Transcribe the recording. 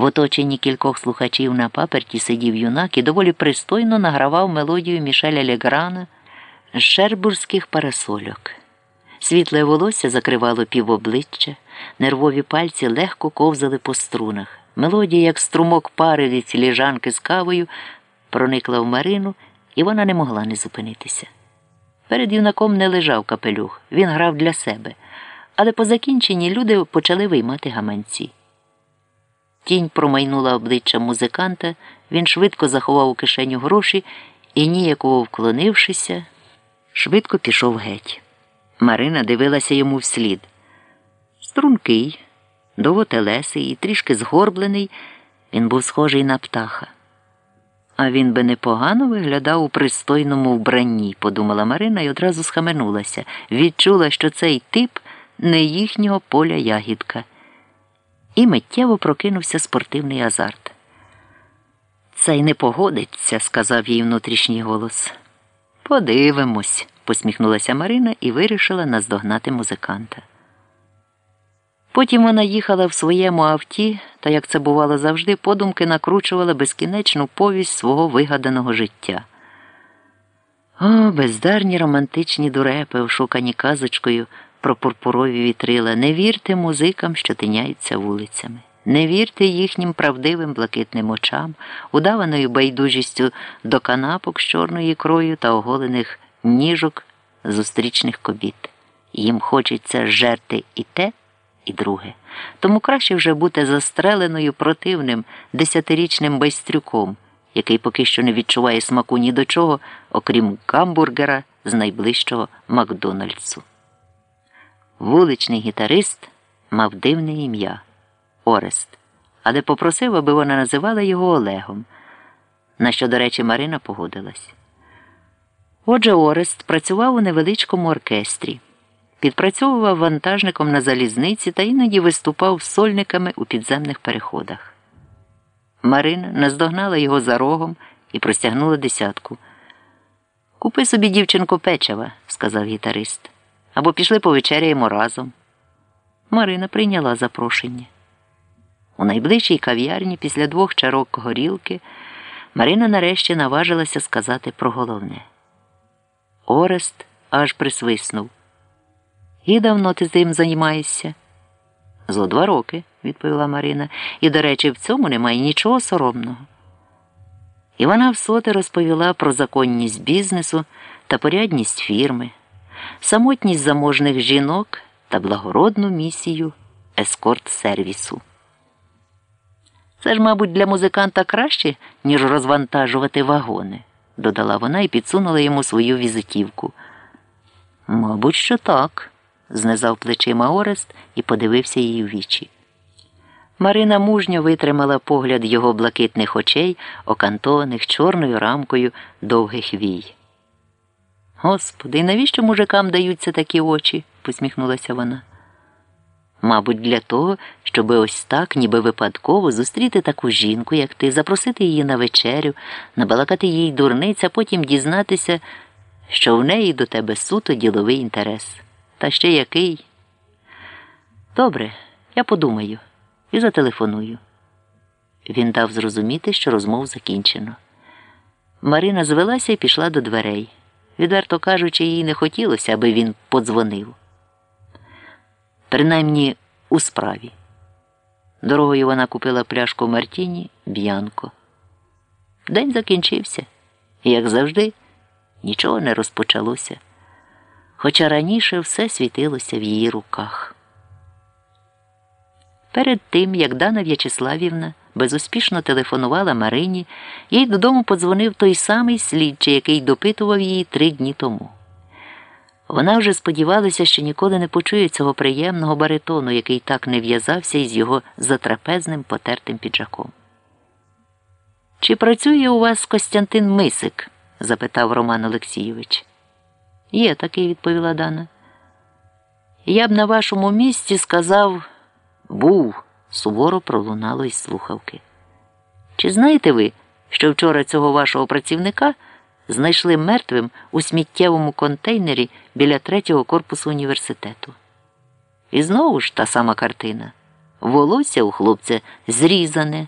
В оточенні кількох слухачів на паперті сидів юнак і доволі пристойно награвав мелодію Мішеля Леграна з шербурзьких парасольок. Світле волосся закривало півобличчя, нервові пальці легко ковзали по струнах. Мелодія, як струмок пари від філіжанки з кавою, проникла в Марину, і вона не могла не зупинитися. Перед юнаком не лежав капелюх, він грав для себе, але по закінченні люди почали виймати гаманці. Тінь промайнула обличчя музиканта, він швидко заховав у кишеню гроші і, ніяково вклонившися, швидко пішов геть. Марина дивилася йому вслід. Стрункий, довготелесий і трішки згорблений, він був схожий на птаха. А він би непогано виглядав у пристойному вбранні, подумала Марина і одразу схаменулася, відчула, що цей тип не їхнього поля ягідка. І миттєво прокинувся спортивний азарт. Це й не погодиться, сказав їй внутрішній голос. Подивимось, посміхнулася Марина і вирішила наздогнати музиканта. Потім вона їхала в своєму авті та, як це бувало завжди, подумки накручувала безкінечну повість свого вигаданого життя. О, бездарні романтичні дурепи, ошукані казочкою про пурпурові вітрила. Не вірте музикам, що тиняються вулицями. Не вірте їхнім правдивим блакитним очам, удаваною байдужістю до канапок з чорною ікрою та оголених ніжок зустрічних кобіт. Їм хочеться жерти і те, і друге. Тому краще вже бути застреленою противним десятирічним байстрюком, який поки що не відчуває смаку ні до чого, окрім гамбургера з найближчого Макдональдсу. Вуличний гітарист мав дивне ім'я Орест, але попросив, аби вона називала його Олегом, на що, до речі, Марина погодилась. Отже, Орест працював у невеличкому оркестрі, підпрацьовував вантажником на залізниці та іноді виступав сольниками у підземних переходах. Марина наздогнала його за рогом і простягнула десятку. Купи собі, дівчинко, печива, сказав гітарист, або пішли повечеряємо разом. Марина прийняла запрошення. У найближчій кав'ярні після двох чарок горілки Марина нарешті наважилася сказати про головне. Орест аж присвиснув. І давно ти з ним займаєшся? Зо два роки, відповіла Марина, і, до речі, в цьому немає нічого соромного. І вона всоти розповіла про законність бізнесу та порядність фірми, самотність заможних жінок та благородну місію ескорт сервісу. Це ж, мабуть, для музиканта краще, ніж розвантажувати вагони, додала вона і підсунула йому свою візитівку. Мабуть, що так, знизав плечима Орест і подивився їй в вічі. Марина мужньо витримала погляд його блакитних очей, окантованих чорною рамкою довгих вій. Господи, навіщо мужикам даються такі очі? посміхнулася вона. Мабуть, для того, щоби ось так, ніби випадково, зустріти таку жінку, як ти, запросити її на вечерю, набалакати їй дурниць, а потім дізнатися, що в неї до тебе суто діловий інтерес. Та ще який. Добре, я подумаю і зателефоную. Він дав зрозуміти, що розмов закінчено. Марина звелася і пішла до дверей. Відверто кажучи, їй не хотілося, аби він подзвонив принаймні у справі. Дорогою вона купила пляшку Мартіні Б'янко. День закінчився, і, як завжди, нічого не розпочалося, хоча раніше все світилося в її руках. Перед тим, як Дана В'ячеславівна безуспішно телефонувала Марині, їй додому подзвонив той самий слідчий, який допитував її три дні тому. Вона вже сподівалася, що ніколи не почує цього приємного баритону, який так не в'язався із його затрапезним потертим піджаком. Чи працює у вас Костянтин Мисик? запитав Роман Олексійович. Є такий, відповіла Дана. Я б на вашому місці сказав був, суворо пролунало із слухавки. Чи знаєте ви, що вчора цього вашого працівника? знайшли мертвим у сміттєвому контейнері біля третього корпусу університету. І знову ж та сама картина. волосся у хлопця зрізане.